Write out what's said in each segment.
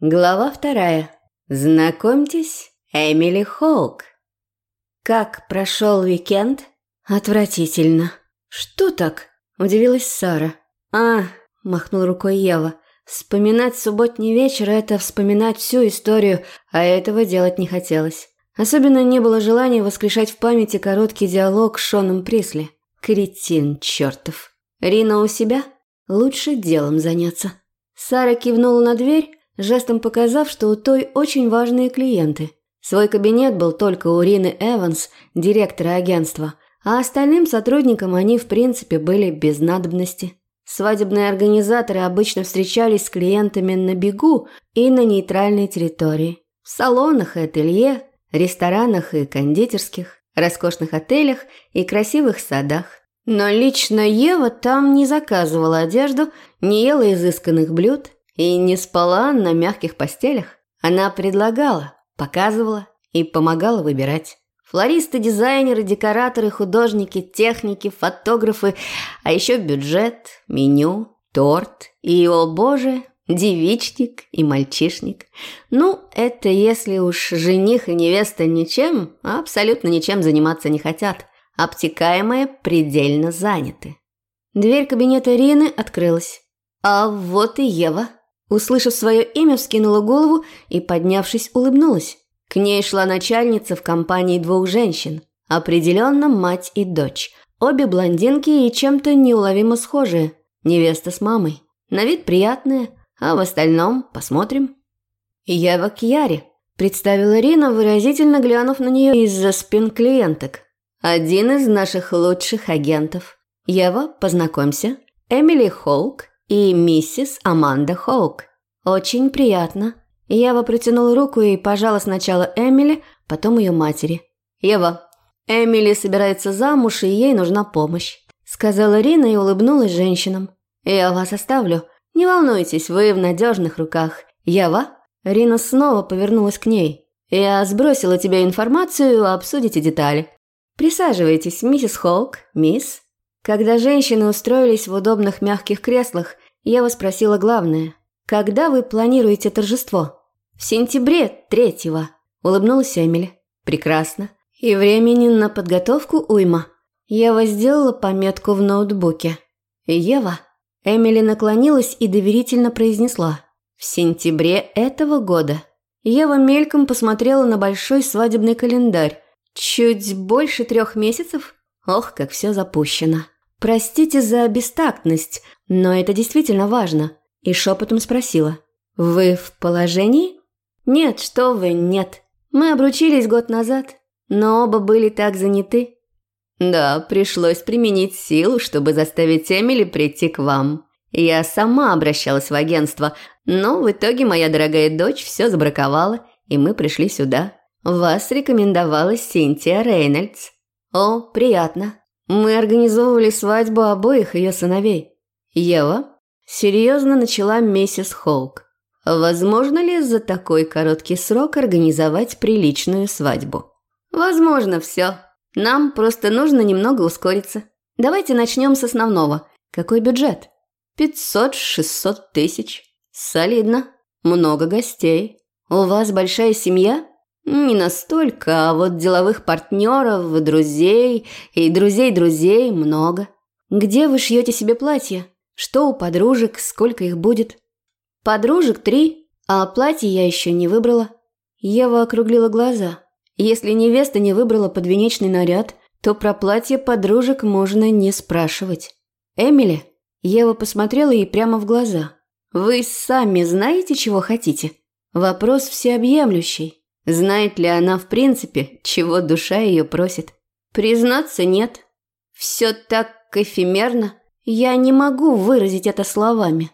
Глава вторая. Знакомьтесь, Эмили Хоук. Как прошел уикенд? Отвратительно. Что так? Удивилась Сара. А, махнул рукой Ева. Вспоминать субботний вечер – это вспоминать всю историю, а этого делать не хотелось. Особенно не было желания воскрешать в памяти короткий диалог с Шоном Присли. Кретин чертов. Рина у себя? Лучше делом заняться. Сара кивнула на дверь, жестом показав, что у той очень важные клиенты. Свой кабинет был только у Рины Эванс, директора агентства, а остальным сотрудникам они в принципе были без надобности. Свадебные организаторы обычно встречались с клиентами на бегу и на нейтральной территории. В салонах и ателье, ресторанах и кондитерских, роскошных отелях и красивых садах. Но лично Ева там не заказывала одежду, не ела изысканных блюд и не спала на мягких постелях. Она предлагала, показывала и помогала выбирать. Флористы, дизайнеры, декораторы, художники, техники, фотографы, а еще бюджет, меню, торт и, о боже, девичник и мальчишник. Ну, это если уж жених и невеста ничем, абсолютно ничем заниматься не хотят. Обтекаемые предельно заняты. Дверь кабинета Рины открылась. А вот и Ева. Услышав свое имя, вскинула голову и, поднявшись, улыбнулась. К ней шла начальница в компании двух женщин. Определенно мать и дочь. Обе блондинки и чем-то неуловимо схожие. Невеста с мамой. На вид приятные, а в остальном посмотрим. «Ева Кьяри», – представила Рина, выразительно глянув на нее из-за спин клиенток. «Один из наших лучших агентов. Ева, познакомься. Эмили Хоук и миссис Аманда Хоук. Очень приятно». Ева протянула руку и пожала сначала Эмили, потом ее матери. «Ева, Эмили собирается замуж, и ей нужна помощь», – сказала Рина и улыбнулась женщинам. «Я вас оставлю. Не волнуйтесь, вы в надежных руках. Ева?» Рина снова повернулась к ней. «Я сбросила тебе информацию, обсудите детали. Присаживайтесь, миссис Холк, мисс». Когда женщины устроились в удобных мягких креслах, Ева спросила главное. «Когда вы планируете торжество?» «В сентябре третьего», – улыбнулась Эмили. «Прекрасно. И времени на подготовку уйма». Ева сделала пометку в ноутбуке. «Ева». Эмили наклонилась и доверительно произнесла. «В сентябре этого года». Ева мельком посмотрела на большой свадебный календарь. Чуть больше трех месяцев? Ох, как все запущено. Простите за бестактность, но это действительно важно. И шепотом спросила. «Вы в положении?» «Нет, что вы, нет. Мы обручились год назад, но оба были так заняты». «Да, пришлось применить силу, чтобы заставить Эмили прийти к вам. Я сама обращалась в агентство, но в итоге моя дорогая дочь все забраковала, и мы пришли сюда. Вас рекомендовала Синтия Рейнольдс». «О, приятно. Мы организовывали свадьбу обоих ее сыновей». «Ева?» Серьезно начала миссис Холк. Возможно ли за такой короткий срок организовать приличную свадьбу? Возможно все. Нам просто нужно немного ускориться. Давайте начнем с основного. Какой бюджет? 500-600 тысяч. Солидно. Много гостей. У вас большая семья? Не настолько, а вот деловых партнеров, друзей и друзей друзей много. Где вы шьете себе платье? Что у подружек, сколько их будет? Подружек три, а платье я еще не выбрала. Ева округлила глаза. Если невеста не выбрала подвенечный наряд, то про платье подружек можно не спрашивать. Эмили? Ева посмотрела ей прямо в глаза. Вы сами знаете, чего хотите? Вопрос всеобъемлющий. Знает ли она в принципе, чего душа ее просит? Признаться, нет. Все так эфемерно. Я не могу выразить это словами.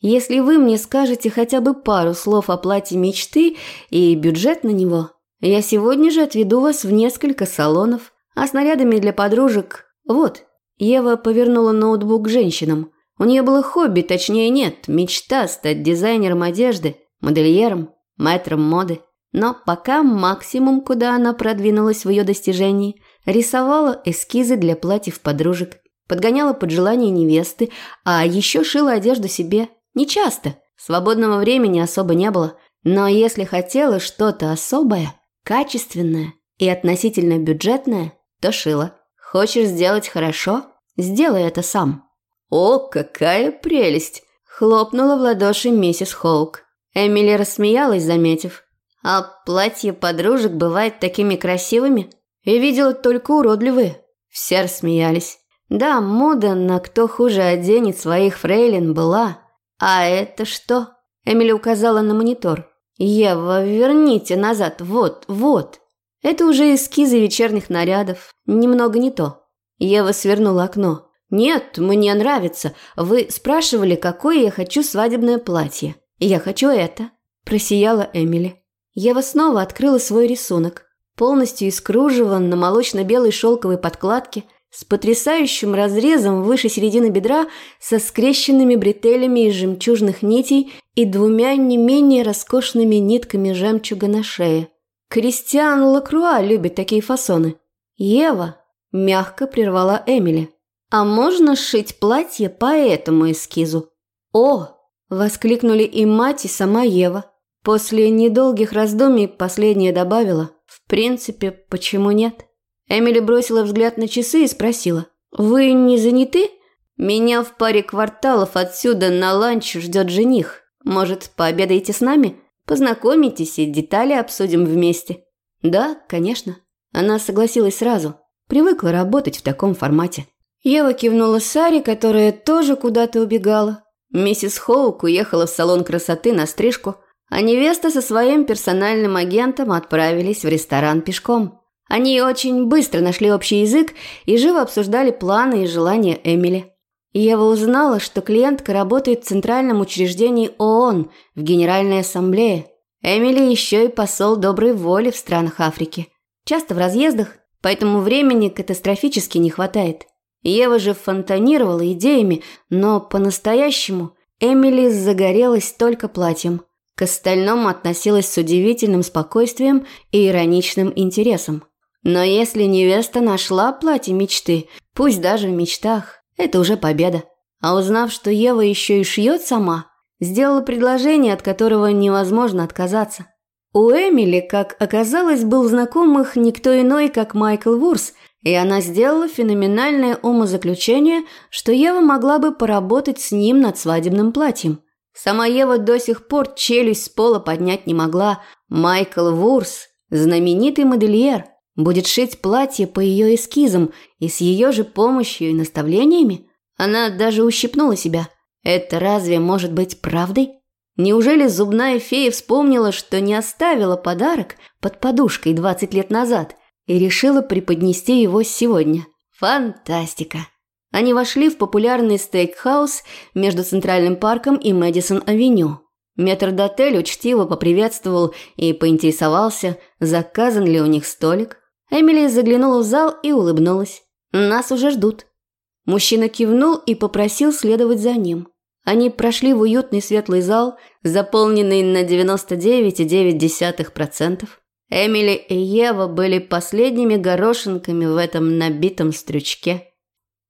Если вы мне скажете хотя бы пару слов о платье мечты и бюджет на него, я сегодня же отведу вас в несколько салонов, а с нарядами для подружек... Вот». Ева повернула ноутбук женщинам. У нее было хобби, точнее нет, мечта стать дизайнером одежды, модельером, мэтром моды. Но пока максимум, куда она продвинулась в ее достижении, рисовала эскизы для платьев подружек, подгоняла под желание невесты, а еще шила одежду себе – не часто. Свободного времени особо не было. Но если хотела что-то особое, качественное и относительно бюджетное, то шила. Хочешь сделать хорошо? Сделай это сам. О, какая прелесть! Хлопнула в ладоши миссис Хоук. Эмили рассмеялась, заметив. А платья подружек бывают такими красивыми? Я видела только уродливые. Все рассмеялись. Да, мода на кто хуже оденет своих фрейлин была. А это что? Эмили указала на монитор. Ева, верните назад. Вот, вот. Это уже эскизы вечерних нарядов. Немного не то. Ева свернула окно. «Нет, мне нравится. Вы спрашивали, какое я хочу свадебное платье. Я хочу это», – просияла Эмили. Ева снова открыла свой рисунок. Полностью из кружева на молочно-белой шелковой подкладке, с потрясающим разрезом выше середины бедра, со скрещенными бретелями из жемчужных нитей и двумя не менее роскошными нитками жемчуга на шее. Кристиан Лакруа любит такие фасоны. Ева мягко прервала Эмили. «А можно сшить платье по этому эскизу?» «О!» – воскликнули и мать, и сама Ева. После недолгих раздумий последняя добавила. «В принципе, почему нет?» Эмили бросила взгляд на часы и спросила. «Вы не заняты?» «Меня в паре кварталов отсюда на ланч ждет жених. Может, пообедаете с нами? Познакомитесь и детали обсудим вместе». «Да, конечно». Она согласилась сразу. Привыкла работать в таком формате. Ева кивнула Саре, которая тоже куда-то убегала. Миссис Хоук уехала в салон красоты на стрижку, а невеста со своим персональным агентом отправились в ресторан пешком. Они очень быстро нашли общий язык и живо обсуждали планы и желания Эмили. Ева узнала, что клиентка работает в Центральном учреждении ООН в Генеральной Ассамблее. Эмили еще и посол доброй воли в странах Африки. Часто в разъездах, поэтому времени катастрофически не хватает. Ева же фонтанировала идеями, но по-настоящему Эмили загорелась только платьем. К остальному относилась с удивительным спокойствием и ироничным интересом. Но если невеста нашла платье мечты, пусть даже в мечтах, это уже победа. А узнав, что Ева еще и шьет сама, сделала предложение, от которого невозможно отказаться. У Эмили, как оказалось, был знакомых никто иной, как Майкл Вурс – и она сделала феноменальное умозаключение, что Ева могла бы поработать с ним над свадебным платьем. Сама Ева до сих пор челюсть с пола поднять не могла. Майкл Вурс, знаменитый модельер, будет шить платье по ее эскизам и с ее же помощью и наставлениями. Она даже ущипнула себя. Это разве может быть правдой? Неужели зубная фея вспомнила, что не оставила подарок под подушкой 20 лет назад – и решила преподнести его сегодня. Фантастика! Они вошли в популярный стейкхаус между Центральным парком и Мэдисон-авеню. Метрдотель учтиво поприветствовал и поинтересовался, заказан ли у них столик. Эмили заглянула в зал и улыбнулась. «Нас уже ждут». Мужчина кивнул и попросил следовать за ним. Они прошли в уютный светлый зал, заполненный на 99,9%. Эмили и Ева были последними горошинками в этом набитом стрючке.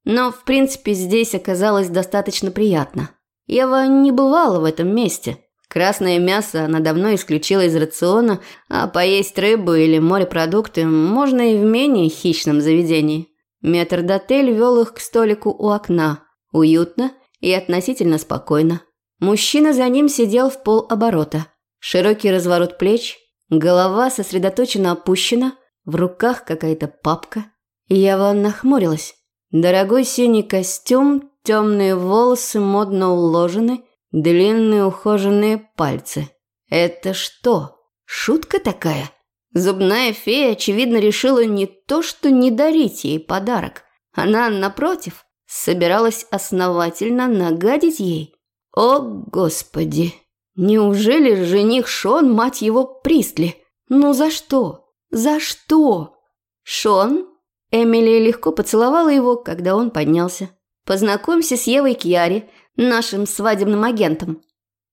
Но, в принципе, здесь оказалось достаточно приятно. Ева не бывала в этом месте. Красное мясо она давно исключила из рациона, а поесть рыбу или морепродукты можно и в менее хищном заведении. Метрдотель вел их к столику у окна. Уютно и относительно спокойно. Мужчина за ним сидел в полоборота. Широкий разворот плеч – Голова сосредоточенно опущена, в руках какая-то папка. Я нахмурилась. Дорогой синий костюм, темные волосы модно уложены, длинные ухоженные пальцы. Это что, шутка такая? Зубная фея, очевидно, решила не то, что не дарить ей подарок. Она, напротив, собиралась основательно нагадить ей. О, Господи! Неужели жених Шон, мать его, Пристли? Ну за что? За что? Шон? Эмили легко поцеловала его, когда он поднялся. Познакомься с Евой Кьяри, нашим свадебным агентом.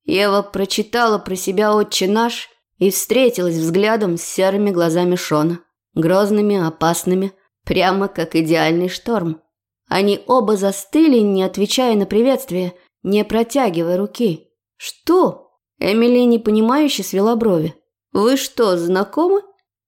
Ева прочитала про себя «Отче наш» и встретилась взглядом с серыми глазами Шона. Грозными, опасными, прямо как идеальный шторм. Они оба застыли, не отвечая на приветствие, не протягивая руки. «Что?» Эмили непонимающе свела брови. «Вы что, знакомы?»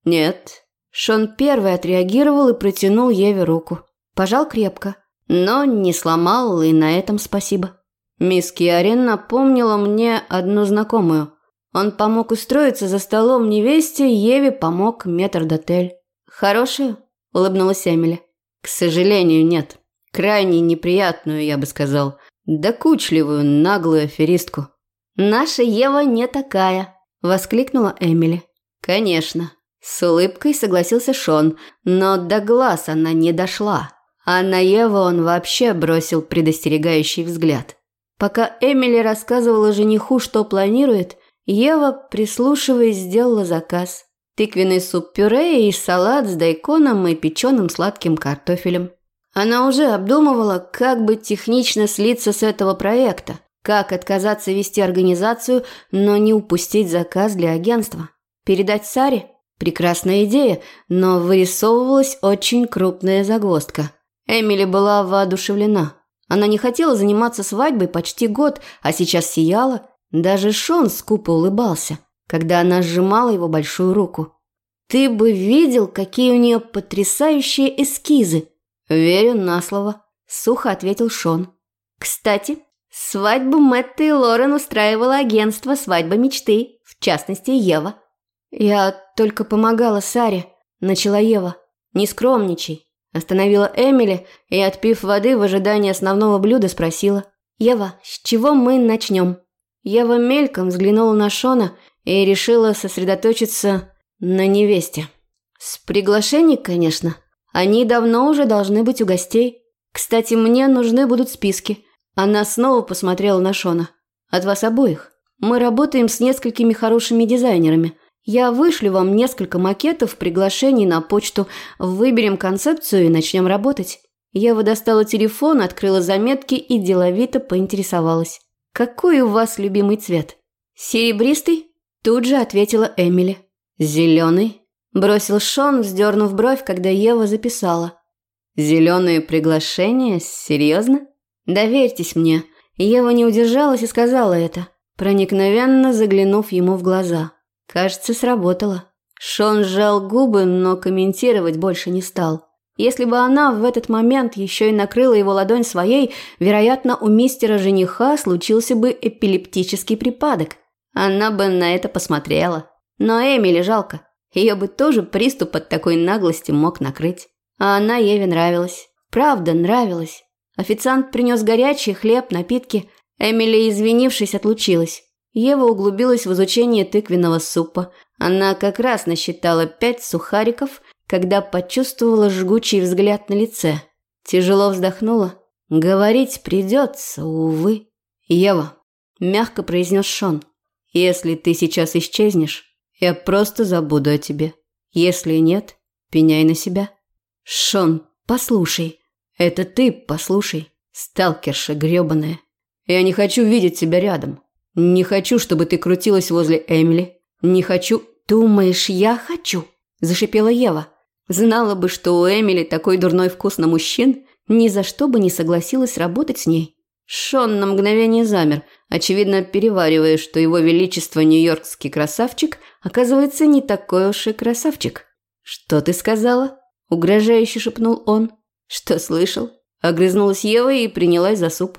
«Нет». Шон первый отреагировал и протянул Еве руку. Пожал крепко, но не сломал, и на этом спасибо. Мисс Киарин напомнила мне одну знакомую. Он помог устроиться за столом невесте, Еве помог метрдотель. «Хорошую?» – улыбнулась Эмили. «К сожалению, нет. Крайне неприятную, я бы сказал. Докучливую, наглую аферистку». «Наша Ева не такая», – воскликнула Эмили. «Конечно». С улыбкой согласился Шон, но до глаз она не дошла. А на Еву он вообще бросил предостерегающий взгляд. Пока Эмили рассказывала жениху, что планирует, Ева, прислушиваясь, сделала заказ. Тыквенный суп-пюре и салат с дайконом и печеным сладким картофелем. Она уже обдумывала, как бы технично слиться с этого проекта, как отказаться вести организацию, но не упустить заказ для агентства. Передать Саре? Прекрасная идея, но вырисовывалась очень крупная загвоздка. Эмили была воодушевлена. Она не хотела заниматься свадьбой почти год, а сейчас сияла. Даже Шон скупо улыбался, когда она сжимала его большую руку. «Ты бы видел, какие у нее потрясающие эскизы!» «Верю на слово», – сухо ответил Шон. «Кстати, свадьбу Мэтта и Лорен устраивало агентство «Свадьба мечты», в частности, Ева». «Я только помогала Саре», – начала Ева. «Не скромничай. Остановила Эмили и, отпив воды в ожидании основного блюда, спросила. «Ева, с чего мы начнем?» Ева мельком взглянула на Шона и решила сосредоточиться на невесте. «С приглашений, конечно. Они давно уже должны быть у гостей. Кстати, мне нужны будут списки». Она снова посмотрела на Шона. «От вас обоих. Мы работаем с несколькими хорошими дизайнерами – я вышлю вам несколько макетов, приглашений на почту, выберем концепцию и начнем работать. Ева достала телефон, открыла заметки и деловито поинтересовалась. «Какой у вас любимый цвет?» «Серебристый?» Тут же ответила Эмили. «Зеленый?» Бросил Шон, вздернув бровь, когда Ева записала. «Зеленые приглашения? Серьезно?» «Доверьтесь мне». Ева не удержалась и сказала это, проникновенно заглянув ему в глаза. Кажется, сработало. Шон сжал губы, но комментировать больше не стал. Если бы она в этот момент еще и накрыла его ладонь своей, вероятно, у мистера-жениха случился бы эпилептический припадок. Она бы на это посмотрела. Но Эмили жалко. Ее бы тоже приступ от такой наглости мог накрыть. А она Еве нравилась. Правда, нравилась. Официант принес горячий хлеб, напитки. Эмили, извинившись, отлучилась. Ева углубилась в изучение тыквенного супа. Она как раз насчитала пять сухариков, когда почувствовала жгучий взгляд на лице. Тяжело вздохнула. «Говорить придется, увы». «Ева», – мягко произнес Шон, – «если ты сейчас исчезнешь, я просто забуду о тебе. Если нет, пеняй на себя». «Шон, послушай. Это ты послушай, сталкерша грёбаная. Я не хочу видеть тебя рядом. Не хочу, чтобы ты крутилась возле Эмили. Не хочу. Думаешь, я хочу? Зашипела Ева. Знала бы, что у Эмили такой дурной вкус на мужчин, ни за что бы не согласилась работать с ней. Шон на мгновение замер, очевидно переваривая, что его величество нью-йоркский красавчик оказывается не такой уж и красавчик. «Что ты сказала?» – угрожающе шепнул он. «Что слышал?» – огрызнулась Ева и принялась за суп.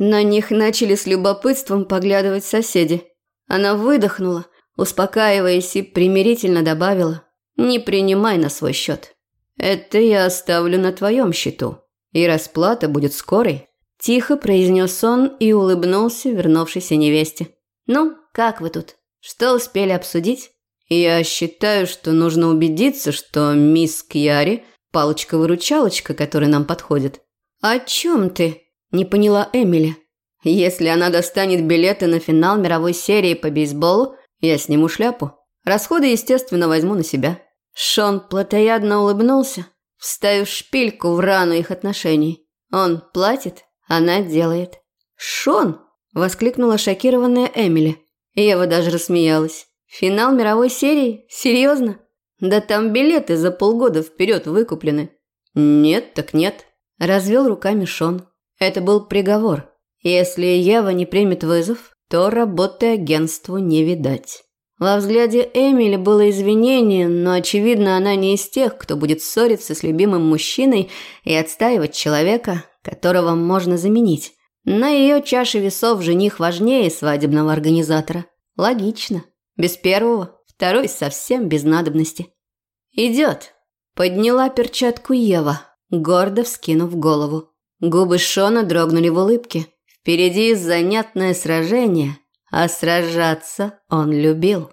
На них начали с любопытством поглядывать соседи. Она выдохнула, успокаиваясь и примирительно добавила «Не принимай на свой счет. Это я оставлю на твоем счету, и расплата будет скорой». Тихо произнес он и улыбнулся вернувшейся невесте. «Ну, как вы тут? Что успели обсудить?» «Я считаю, что нужно убедиться, что мисс Кьяри – палочка-выручалочка, которая нам подходит». «О чем ты?» Не поняла Эмили. Если она достанет билеты на финал мировой серии по бейсболу, я сниму шляпу. Расходы, естественно, возьму на себя. Шон плотоядно улыбнулся, вставив шпильку в рану их отношений. Он платит, она делает. «Шон!» – воскликнула шокированная Эмили. Ева даже рассмеялась. «Финал мировой серии? Серьезно? Да там билеты за полгода вперед выкуплены». «Нет, так нет», – развел руками Шон. Это был приговор. Если Ева не примет вызов, то работы агентству не видать. Во взгляде Эмили было извинение, но, очевидно, она не из тех, кто будет ссориться с любимым мужчиной и отстаивать человека, которого можно заменить. На ее чаше весов жених важнее свадебного организатора. Логично. Без первого, второй совсем без надобности. «Идет», – подняла перчатку Ева, гордо вскинув голову. Губы Шона дрогнули в улыбке. Впереди занятное сражение, а сражаться он любил.